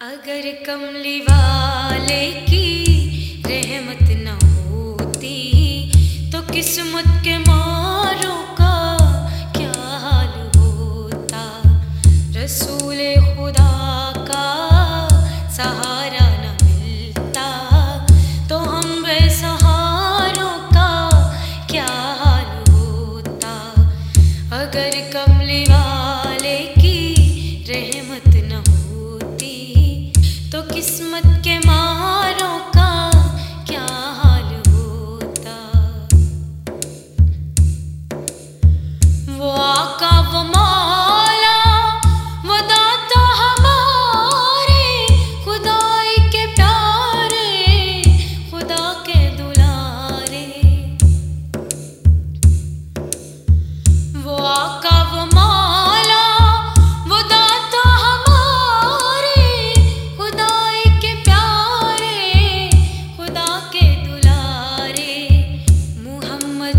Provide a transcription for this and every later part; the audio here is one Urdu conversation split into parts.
اگر کملی والے کی رحمت نہ ہوتی تو قسمت کے ماروں کا کیا حال ہوتا؟ رسول خدا کا سہارا نہ ملتا تو ہم بے سہاروں کا کیا آل ہوتا؟ اگر کملی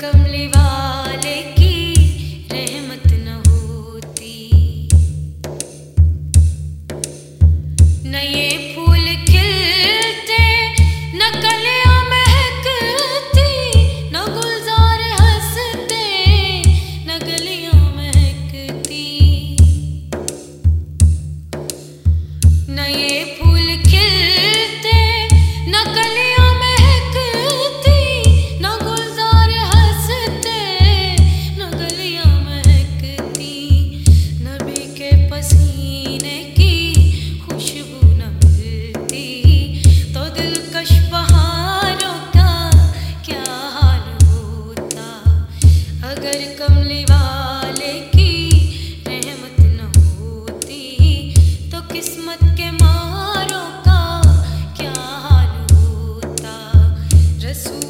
کملی وار Jesús.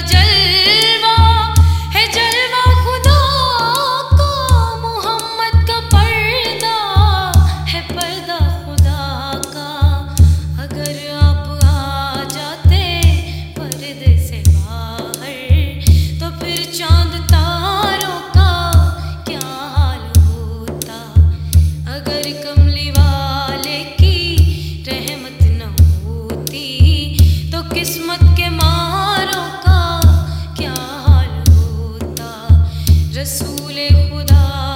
جل رسول خدا